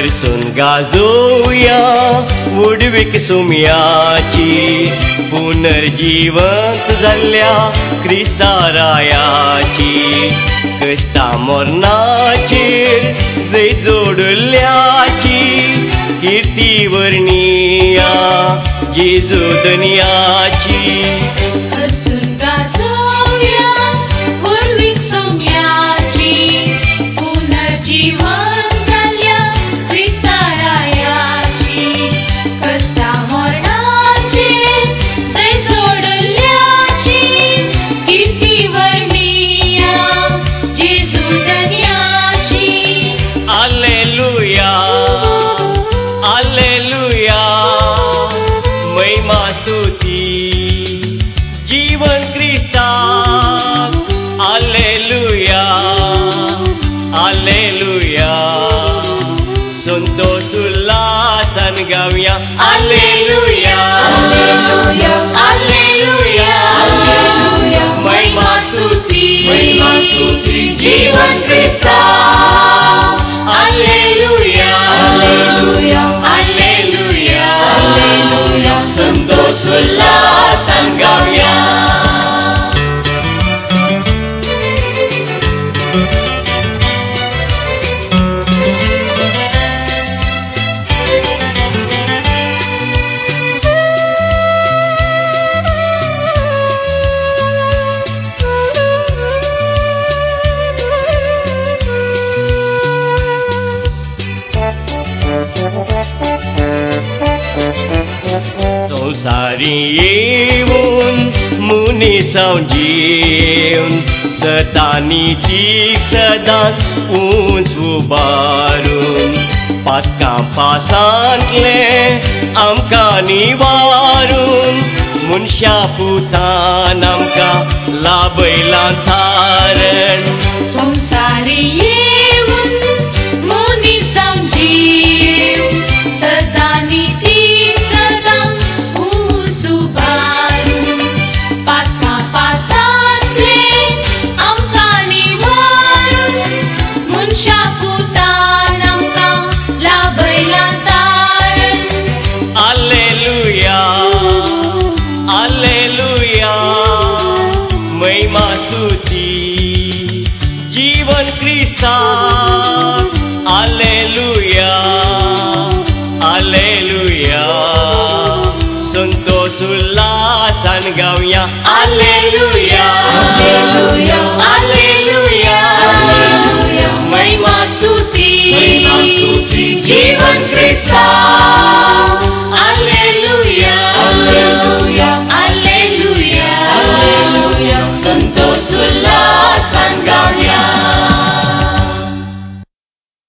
हसून गाजोया उडवीक सुमयाची. पुनर्जीवंत जाल्ल्या क्रिस्तारायाची. कश्टा मरणाचेर जै जोडल्याची. कीर्ती वर्णिया जेजू दुनियाची Aleluya, संतोष उल्हासान गावया महिमा स्तुती, महिमा स्तुती, जीवन Aleluya, Alleluia, संतोष उल्हासान गावया संसारी येऊन मुनिसांव जीवन सतानी तीक सदांच उंच उबारून। पातकां पासांतले आमकां निवारून। मनशा पुतान आमकां लाबयलां तारण संसारी जीवन क्रिस्तान आलेलुया आलेलुया संतोष उल्लासान गावया आलेलुया आलेलुया आलेलुया महिमा स्तुति जीवन क्रिस्ता